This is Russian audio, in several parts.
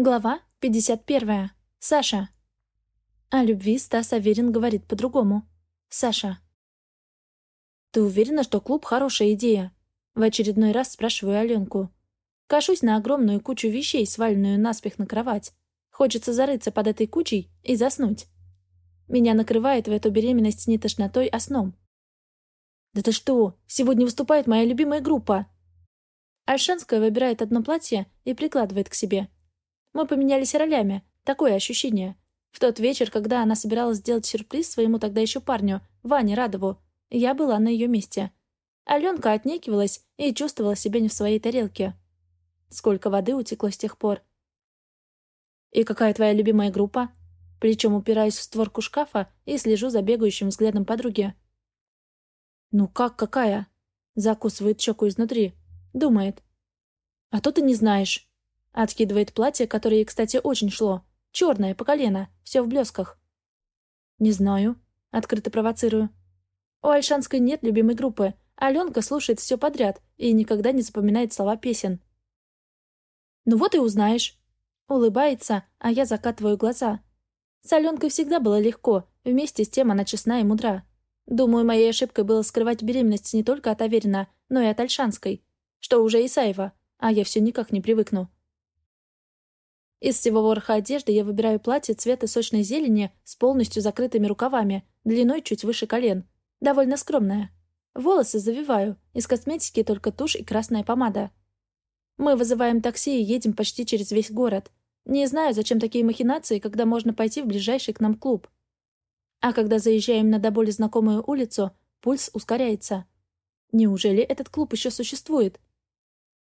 Глава 51. Саша. О любви Стас Аверин говорит по-другому. Саша. «Ты уверена, что клуб — хорошая идея?» В очередной раз спрашиваю Аленку. Кашусь на огромную кучу вещей, сваленную наспех на кровать. Хочется зарыться под этой кучей и заснуть. Меня накрывает в эту беременность не тошнотой, а сном. «Да ты что? Сегодня выступает моя любимая группа!» Альшанская выбирает одно платье и прикладывает к себе. Мы поменялись ролями. Такое ощущение. В тот вечер, когда она собиралась сделать сюрприз своему тогда еще парню, Ване Радову, я была на ее месте. Аленка отнекивалась и чувствовала себя не в своей тарелке. Сколько воды утекло с тех пор. «И какая твоя любимая группа?» Плечом упираюсь в створку шкафа и слежу за бегающим взглядом подруги. «Ну как какая?» Закусывает щеку изнутри. Думает. «А то ты не знаешь». Откидывает платье, которое ей, кстати, очень шло. Черное, по колено, все в блесках. «Не знаю», — открыто провоцирую. У Альшанской нет любимой группы. Аленка слушает все подряд и никогда не запоминает слова песен. «Ну вот и узнаешь». Улыбается, а я закатываю глаза. С Аленкой всегда было легко, вместе с тем она честна и мудра. Думаю, моей ошибкой было скрывать беременность не только от Аверина, но и от Альшанской. Что уже Исаева, а я все никак не привыкну. Из всего вороха одежды я выбираю платье цвета сочной зелени с полностью закрытыми рукавами, длиной чуть выше колен. Довольно скромное. Волосы завиваю, из косметики только тушь и красная помада. Мы вызываем такси и едем почти через весь город. Не знаю, зачем такие махинации, когда можно пойти в ближайший к нам клуб. А когда заезжаем на до боли знакомую улицу, пульс ускоряется. Неужели этот клуб еще существует?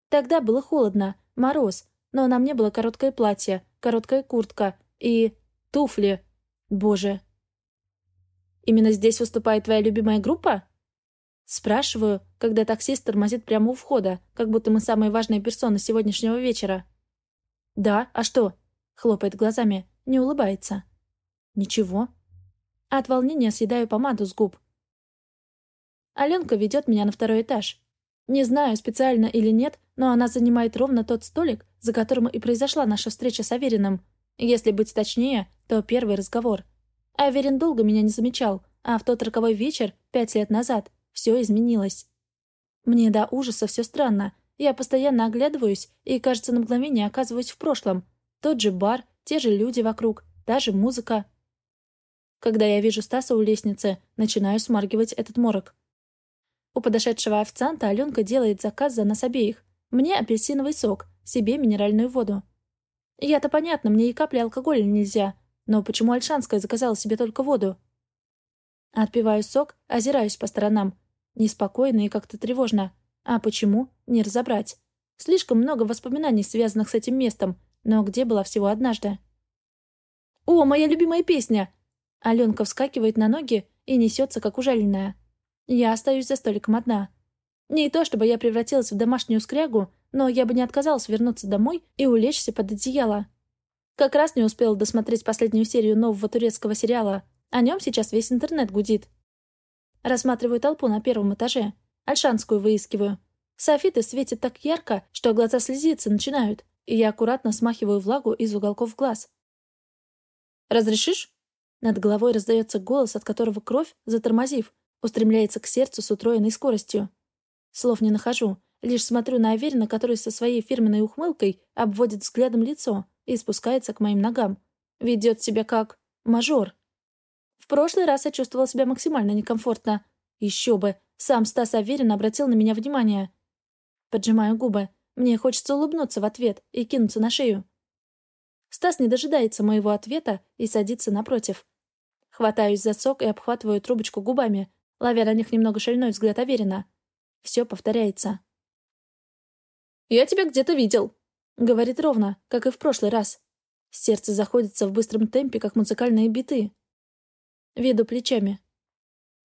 Тогда было холодно, мороз, но на мне было короткое платье, короткая куртка и... туфли. Боже. Именно здесь выступает твоя любимая группа? Спрашиваю, когда таксист тормозит прямо у входа, как будто мы самые важные персоны сегодняшнего вечера. «Да, а что?» — хлопает глазами, не улыбается. «Ничего». От волнения съедаю помаду с губ. Аленка ведет меня на второй этаж. Не знаю, специально или нет, но она занимает ровно тот столик, за которым и произошла наша встреча с Авериным. Если быть точнее, то первый разговор. Аверин долго меня не замечал, а в тот роковой вечер, пять лет назад, все изменилось. Мне до ужаса все странно. Я постоянно оглядываюсь и, кажется, на мгновение оказываюсь в прошлом. Тот же бар, те же люди вокруг, та же музыка. Когда я вижу Стаса у лестницы, начинаю смаргивать этот морок. У подошедшего официанта Аленка делает заказ за нас обеих. Мне апельсиновый сок, себе минеральную воду. Я-то понятно, мне и капли алкоголя нельзя. Но почему Альшанская заказала себе только воду? Отпиваю сок, озираюсь по сторонам. Неспокойно и как-то тревожно. А почему? Не разобрать. Слишком много воспоминаний, связанных с этим местом, но где была всего однажды. «О, моя любимая песня!» Аленка вскакивает на ноги и несется, как ужаленная. Я остаюсь за столиком одна. Не то чтобы я превратилась в домашнюю скрягу, но я бы не отказалась вернуться домой и улечься под одеяло. Как раз не успела досмотреть последнюю серию нового турецкого сериала. О нем сейчас весь интернет гудит. Рассматриваю толпу на первом этаже. Альшанскую выискиваю. Софиты светит так ярко, что глаза слезиться начинают, и я аккуратно смахиваю влагу из уголков глаз. «Разрешишь?» Над головой раздается голос, от которого кровь, затормозив, устремляется к сердцу с утроенной скоростью. Слов не нахожу, лишь смотрю на Аверина, который со своей фирменной ухмылкой обводит взглядом лицо и спускается к моим ногам. Ведет себя как мажор. В прошлый раз я чувствовала себя максимально некомфортно. Еще бы, сам Стас Аверин обратил на меня внимание. Поджимаю губы. Мне хочется улыбнуться в ответ и кинуться на шею. Стас не дожидается моего ответа и садится напротив. Хватаюсь за сок и обхватываю трубочку губами, ловя на них немного шальной взгляд Аверина. Все повторяется. «Я тебя где-то видел», — говорит ровно, как и в прошлый раз. Сердце заходится в быстром темпе, как музыкальные биты. Веду плечами.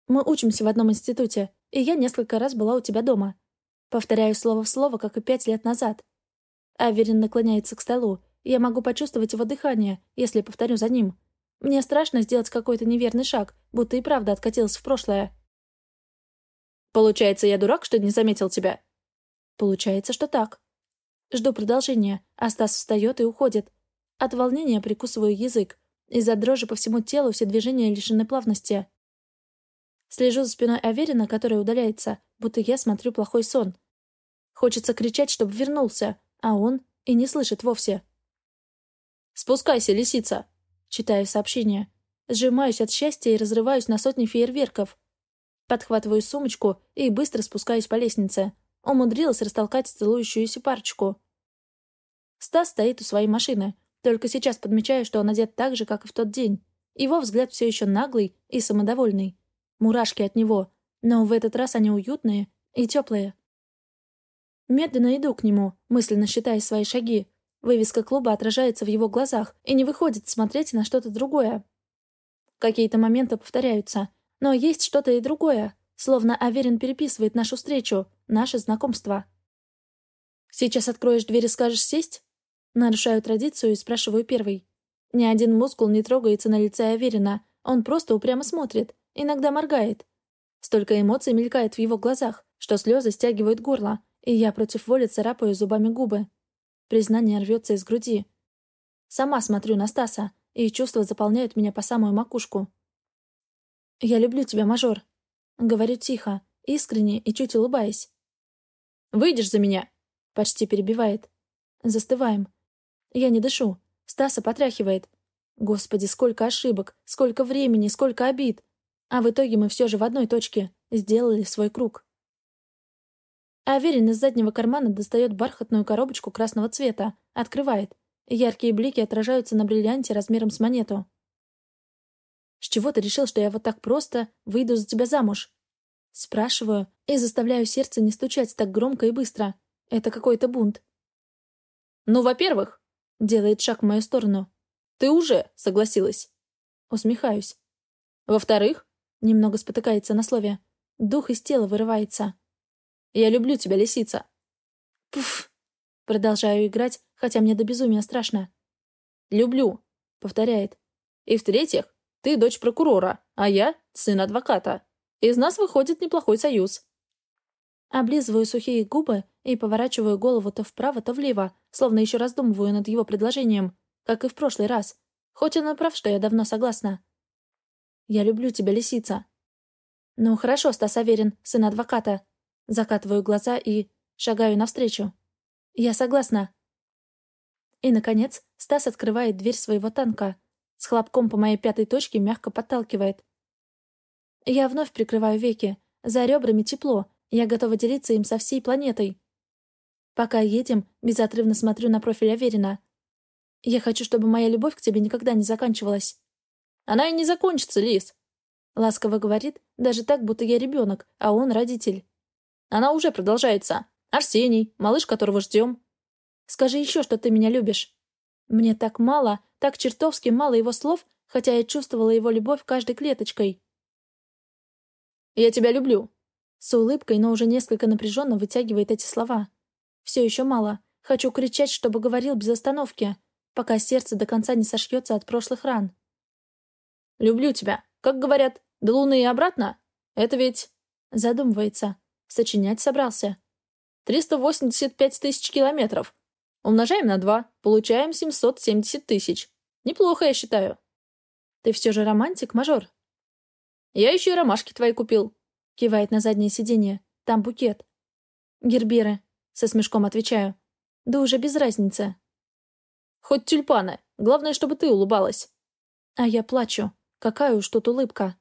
Мы учимся в одном институте, и я несколько раз была у тебя дома. Повторяю слово в слово, как и пять лет назад. Аверин наклоняется к столу. Я могу почувствовать его дыхание, если повторю за ним. Мне страшно сделать какой-то неверный шаг, будто и правда откатилась в прошлое. Получается, я дурак, что не заметил тебя?» Получается, что так. Жду продолжения, а Стас встает и уходит. От волнения прикусываю язык. Из-за дрожи по всему телу все движения лишены плавности. Слежу за спиной Аверина, который удаляется, будто я смотрю плохой сон. Хочется кричать, чтобы вернулся, а он и не слышит вовсе. «Спускайся, лисица!» Читаю сообщение. Сжимаюсь от счастья и разрываюсь на сотни фейерверков. Подхватываю сумочку и быстро спускаюсь по лестнице. Умудрилась растолкать целующуюся парочку. Стас стоит у своей машины. Только сейчас подмечаю, что он одет так же, как и в тот день. Его взгляд все еще наглый и самодовольный. Мурашки от него. Но в этот раз они уютные и теплые. Медленно иду к нему, мысленно считая свои шаги. Вывеска клуба отражается в его глазах и не выходит смотреть на что-то другое. Какие-то моменты повторяются, но есть что-то и другое, словно Аверин переписывает нашу встречу, наше знакомство. «Сейчас откроешь дверь и скажешь сесть?» Нарушаю традицию и спрашиваю первый. Ни один мускул не трогается на лице Аверина, он просто упрямо смотрит, иногда моргает. Столько эмоций мелькает в его глазах, что слезы стягивают горло, и я против воли царапаю зубами губы. Признание рвется из груди. Сама смотрю на Стаса, и чувства заполняют меня по самую макушку. «Я люблю тебя, мажор», — говорю тихо, искренне и чуть улыбаясь. «Выйдешь за меня?» — почти перебивает. Застываем. Я не дышу. Стаса потряхивает. Господи, сколько ошибок, сколько времени, сколько обид. А в итоге мы все же в одной точке сделали свой круг. Аверин из заднего кармана достает бархатную коробочку красного цвета, открывает. Яркие блики отражаются на бриллианте размером с монету. «С чего ты решил, что я вот так просто выйду за тебя замуж?» Спрашиваю и заставляю сердце не стучать так громко и быстро. Это какой-то бунт. «Ну, во-первых», — делает шаг в мою сторону, — «ты уже согласилась». Усмехаюсь. «Во-вторых», — немного спотыкается на слове, — дух из тела вырывается. «Я люблю тебя, лисица». «Пф!» Продолжаю играть, хотя мне до безумия страшно. «Люблю», — повторяет. «И в-третьих, ты дочь прокурора, а я — сын адвоката. Из нас выходит неплохой союз». Облизываю сухие губы и поворачиваю голову то вправо, то влево, словно еще раздумываю над его предложением, как и в прошлый раз. Хоть он и прав, что я давно согласна. «Я люблю тебя, лисица». «Ну, хорошо, Стас Аверин, сын адвоката». Закатываю глаза и шагаю навстречу. «Я согласна». И, наконец, Стас открывает дверь своего танка. С хлопком по моей пятой точке мягко подталкивает. Я вновь прикрываю веки. За ребрами тепло. Я готова делиться им со всей планетой. Пока едем, безотрывно смотрю на профиль Аверина. Я хочу, чтобы моя любовь к тебе никогда не заканчивалась. Она и не закончится, Лис. Ласково говорит, даже так, будто я ребенок, а он родитель. Она уже продолжается. Арсений, малыш, которого ждем. Скажи еще, что ты меня любишь. Мне так мало, так чертовски мало его слов, хотя я чувствовала его любовь каждой клеточкой. «Я тебя люблю», — с улыбкой, но уже несколько напряженно вытягивает эти слова. Все еще мало. Хочу кричать, чтобы говорил без остановки, пока сердце до конца не сошьется от прошлых ран. «Люблю тебя. Как говорят, до Луны и обратно? Это ведь...» Задумывается. Сочинять собрался. «385 тысяч километров. Умножаем на два. Получаем 770 тысяч. Неплохо, я считаю». «Ты все же романтик, мажор?» «Я еще и ромашки твои купил», — кивает на заднее сиденье. «Там букет». «Герберы. Со смешком отвечаю. Да уже без разницы. Хоть тюльпаны. Главное, чтобы ты улыбалась. А я плачу. Какая уж тут улыбка.